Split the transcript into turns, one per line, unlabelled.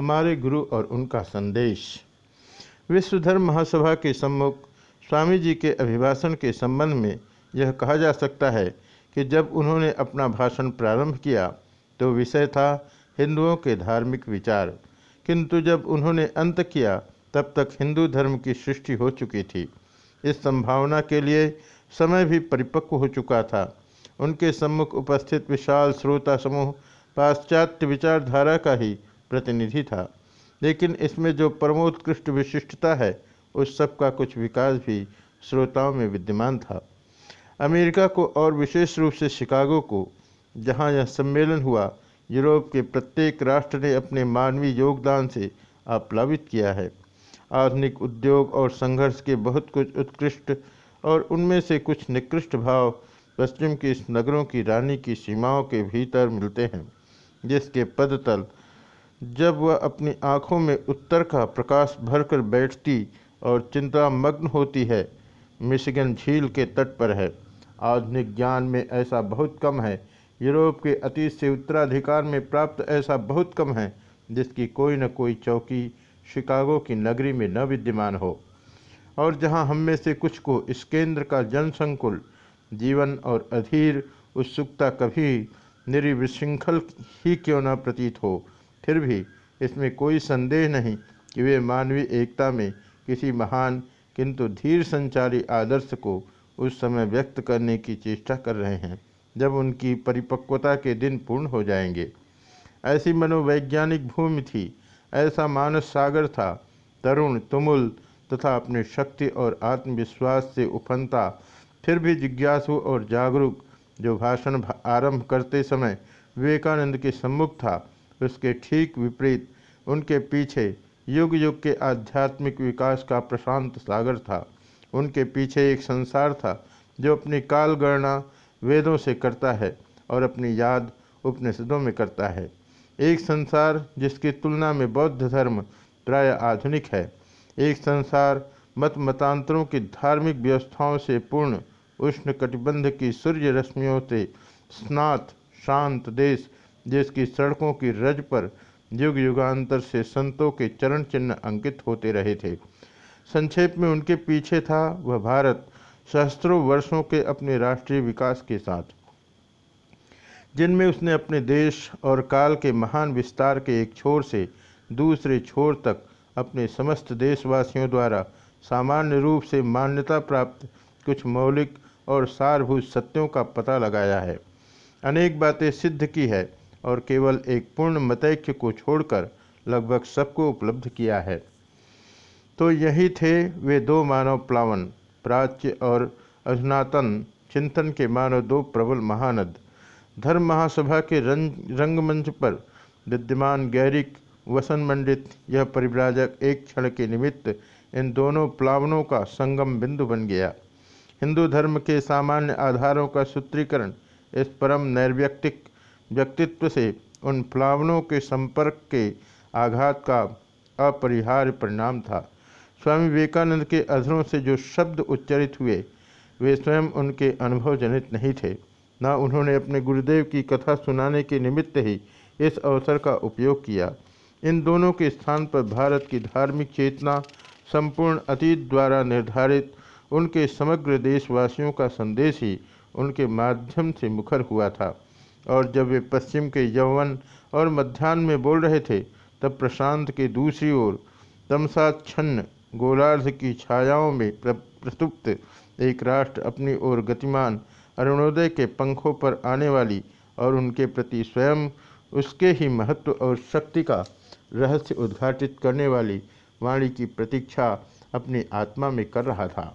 हमारे गुरु और उनका संदेश। विश्व धर्म महासभा के सम्मुख स्वामी जी के अभिभाषण के संबंध में यह कहा जा सकता है कि जब उन्होंने अपना भाषण प्रारंभ किया तो विषय था हिंदुओं के धार्मिक विचार। किंतु जब उन्होंने अंत किया, तब तक हिंदू धर्म की सृष्टि हो चुकी थी। इस संभावना के लिए समय भी परिपक्व हो चुका था। उनके सम्मुख उपस्थित विशाल श्रोता समूह, पाश्चात्य विचारधारा का ही प्रतिनिधि था। लेकिन इसमें जो परमोत्कृष्ट विशिष्टता है, उस सब का कुछ विकास भी श्रोताओं में विद्यमान था। अमेरिका को और विशेष रूप से शिकागो को, जहाँ यह सम्मेलन हुआ, यूरोप के प्रत्येक राष्ट्र ने अपने मानवीय योगदान से आप्लावित किया है। आधुनिक उद्योग और संघर्ष के बहुत कुछ उत्कृष्ट और उनमें से कुछ निकृष्ट भाव पश्चिम के इस नगरों की रानी की सीमाओं के भीतर मिलते हैं, जिसके पदतल जब वह अपनी आँखों में उत्तर का प्रकाश भरकर बैठती और चिंता मग्न होती है, मिशिगन झील के तट पर है। आधुनिक ज्ञान में ऐसा बहुत कम है। यूरोप के अतीत से उत्तराधिकार में प्राप्त ऐसा बहुत कम है, जिसकी कोई न कोई चौकी शिकागो की नगरी में न विद्यमान हो। और जहाँ हम में से कुछ को इस केंद्र का जनसंकुल, जीवन और अधीर, उत्सुकता कभी निर्विशृंखल ही क्यों न प्रतीत हो फिर भी इसमें कोई संदेह नहीं कि वे मानवीय एकता में किसी महान, किंतु धीर संचारी आदर्श को उस समय व्यक्त करने की चेष्टा कर रहे हैं, जब उनकी परिपक्वता के दिन पूर्ण हो जाएँगे। ऐसी मनोवैज्ञानिक भूमि थी, ऐसा मानस सागर था, तरुण, तुमुल तथा अपनी शक्ति और आत्मविश्वास से उफनता, फिर भी जिज्ञासु और जागरूक, जो भाषण आरंभ करते समय विवेकानंद के सम्मुख था उसके ठीक विपरीत उनके पीछे युग युग के आध्यात्मिक विकास का प्रशांत सागर था। उनके पीछे एक संसार था जो अपनी काल गणना वेदों से करता है और अपनी याद उपनिषदों में करता है। एक संसार जिसकी तुलना में बौद्ध धर्म प्राय आधुनिक है। एक संसार मत मतांतरों की धार्मिक व्यवस्थाओं से पूर्ण उष्ण कटिबंध की सूर्य रश्मियों से स्नात, शांत देश जिसकी सड़कों की रज पर युग युगांतर से संतों के चरण चिन्ह अंकित होते रहे थे। संक्षेप में उनके पीछे था वह भारत, सहस्त्रों वर्षों के अपने राष्ट्रीय विकास के साथ। जिनमें उसने अपने देश और काल के महान विस्तार के एक छोर से दूसरे छोर तक अपने समस्त देशवासियों द्वारा सामान्य रूप से मान्यता प्राप्त कुछ मौलिक और सारभूत सत्यों का पता लगाया है। अनेक बातें सिद्ध की है। और केवल एक पूर्ण मतैक्य को छोड़कर लगभग सबको उपलब्ध किया है। तो यही थे वे दो मानव प्लावन, प्राच्य और अधुनातन, चिंतन के मानव दो प्रबल महानद। धर्म महासभा के रंग, रंगमंच पर विद्यमान गैरिक वसन मंडित यह परिव्राजक एक क्षण के निमित्त इन दोनों प्लावनों का संगम बिंदु बन गया। हिंदू धर्म के सामान्य आधारों का सूत्रीकरण इस परम नैर्व्यक्तिक व्यक्तित्व से उन प्लावनों के संपर्क के आघात का अपरिहार्य परिणाम था। स्वामी विवेकानंद के अधरों से जो शब्द उच्चरित हुए, वे स्वयं उनके अनुभव जनित नहीं थे। न उन्होंने अपने गुरुदेव की कथा सुनाने के निमित्त ही इस अवसर का उपयोग किया। इन दोनों के स्थान पर भारत की धार्मिक चेतना संपूर्ण अतीत द्वारा निर्धारित उनके समग्र देशवासियों का संदेश ही उनके माध्यम से मुखर हुआ था। और जब वे पश्चिम के यौवन और मध्यान्ह में बोल रहे थे, तब प्रशांत के दूसरी ओर तमसाच्छन्न गोलार्ध की छायाओं में प्रसुप्त एक राष्ट्र अपनी ओर गतिमान अरुणोदय के पंखों पर आने वाली और उनके प्रति स्वयं उसके ही महत्व और शक्ति का रहस्य उद्घाटित करने वाली वाणी की प्रतीक्षा अपनी आत्मा में कर रहा था।